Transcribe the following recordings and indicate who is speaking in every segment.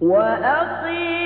Speaker 1: وأقيم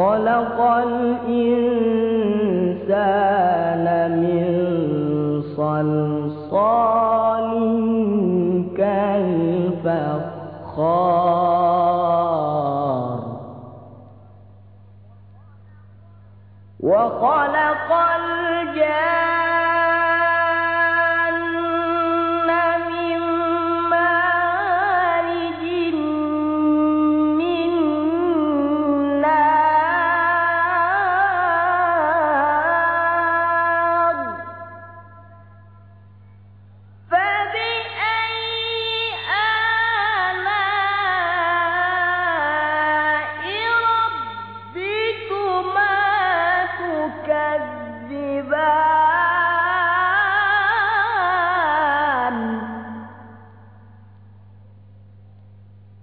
Speaker 1: خلق الإنسان من صلصال كالفخار. وخلق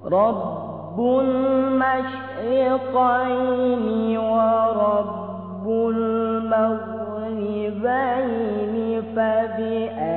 Speaker 1: رب المشرقين ورب المغربين فبأي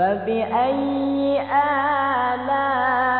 Speaker 1: فبأي آلام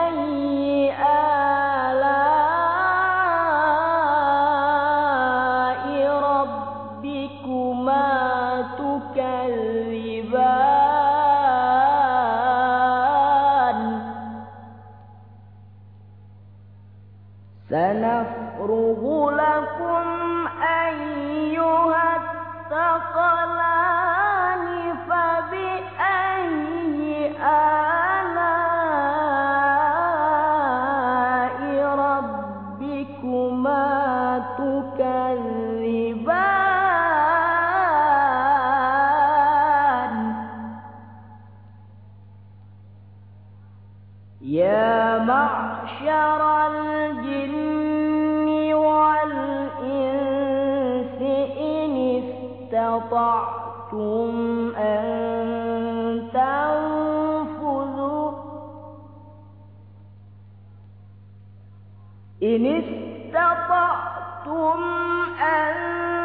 Speaker 1: يا معشر الجن والإنس إن استطعتم أن تنفذوا إن استطعتم أن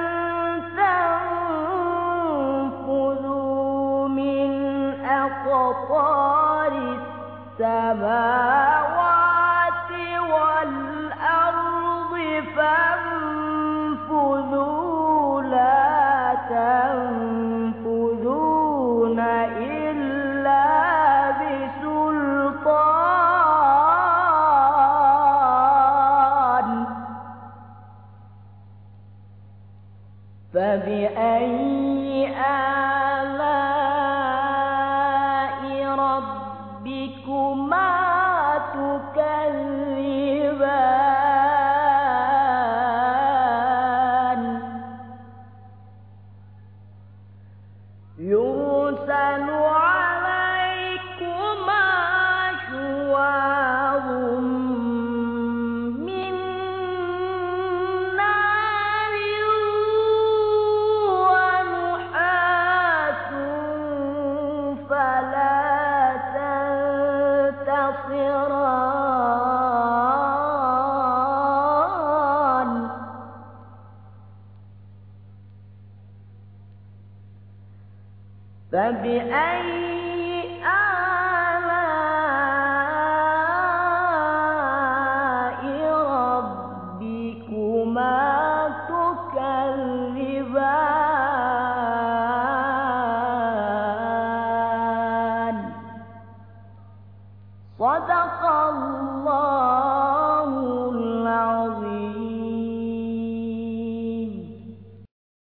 Speaker 1: Saba. رَبِّكُمَا